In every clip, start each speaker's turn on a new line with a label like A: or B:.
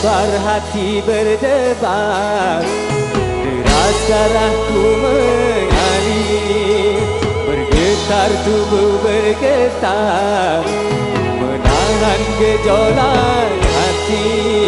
A: Besar hati berdebar Deras darahku mengalir Bergetar tubuh bergetar Menahan gejolak hati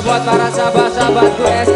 A: buat para sahabat-sahabatku S eh,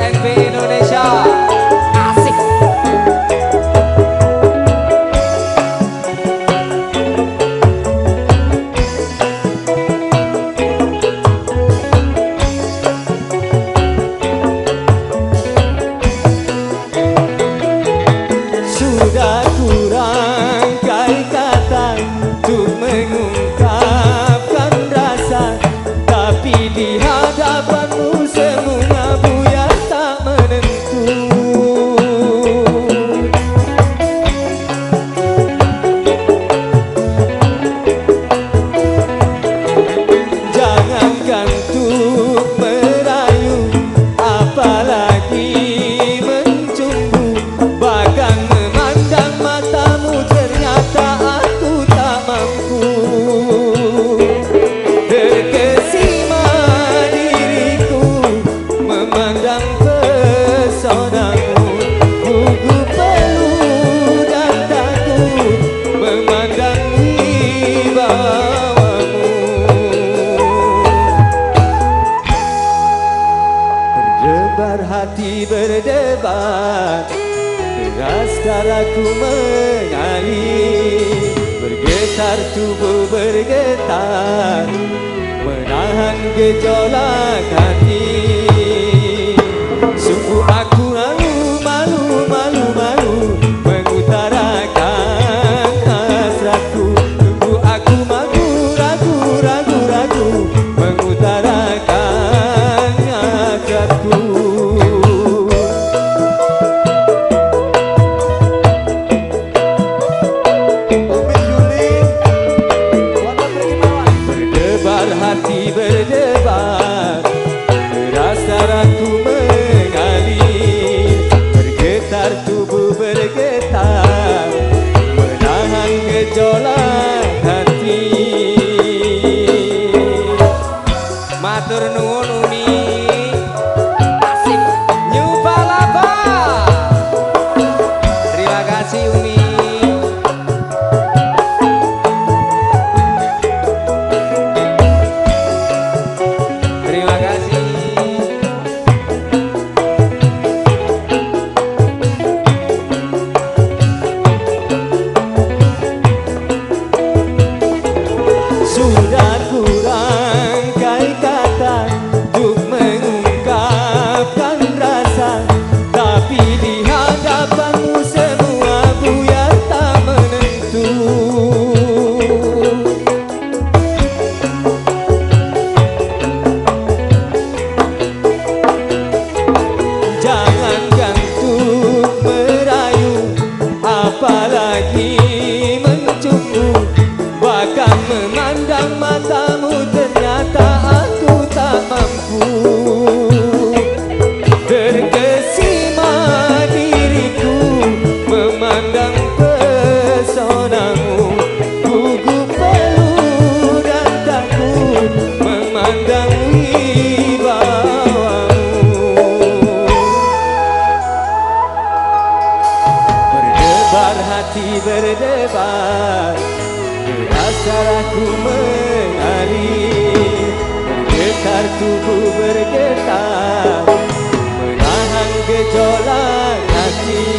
A: daraku ku Bergetar tubuh bergetar Menahan gejolak hati. Sungguh aku agar tubuh bergetar menahan gejolak hati.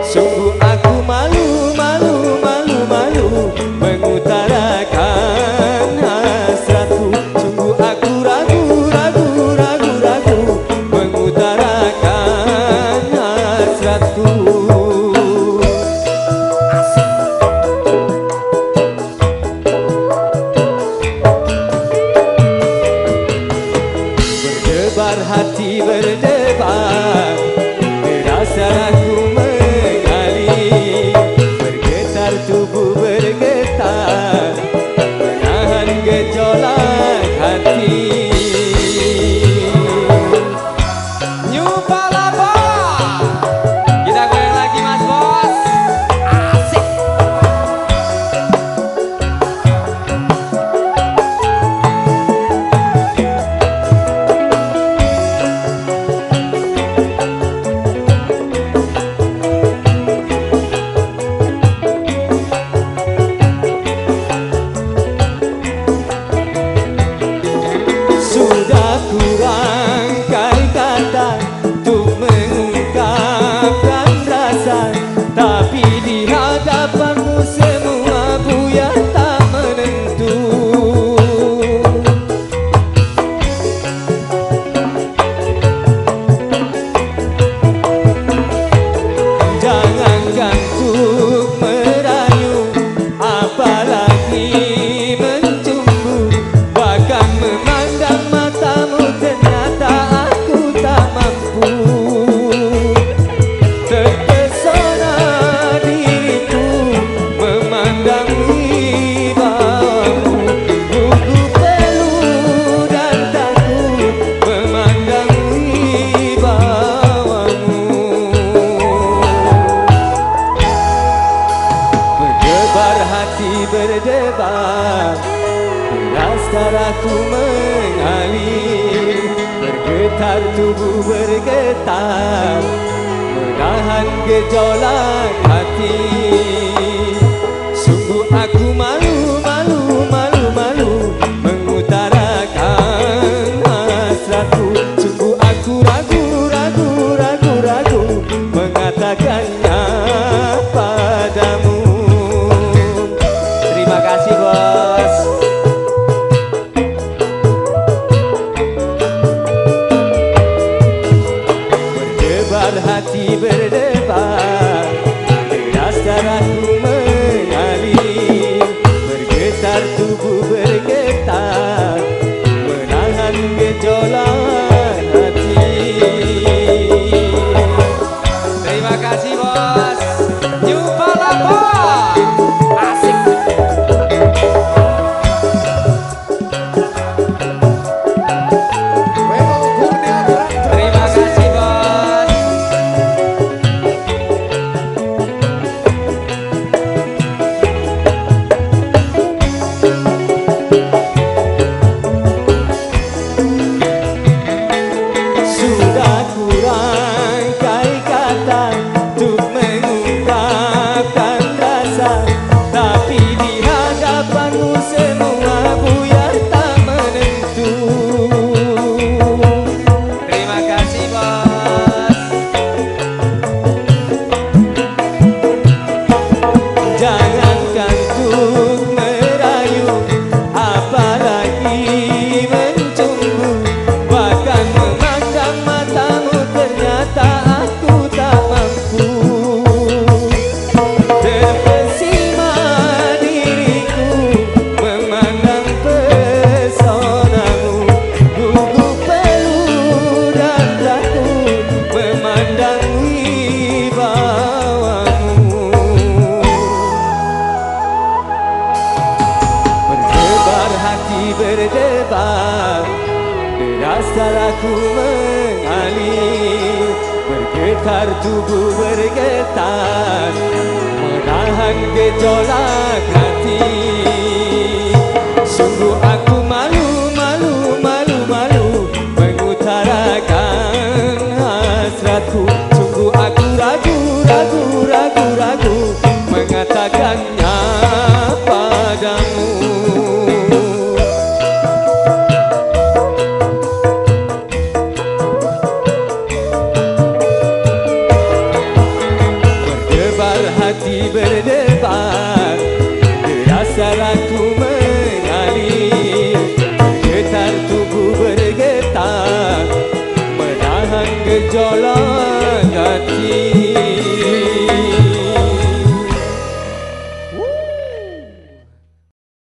A: Sungguh aku malu malu malu malu mengutarakan hasratku. Sungguh aku ragu ragu ragu ragu mengutarakan hasratku. tubuh bergetar Menahan gejolak berdebar. Deras dadaku mengalir. Bergetar tubuh bergetar. Menahan gejolak Menahan gejolak hati. জলা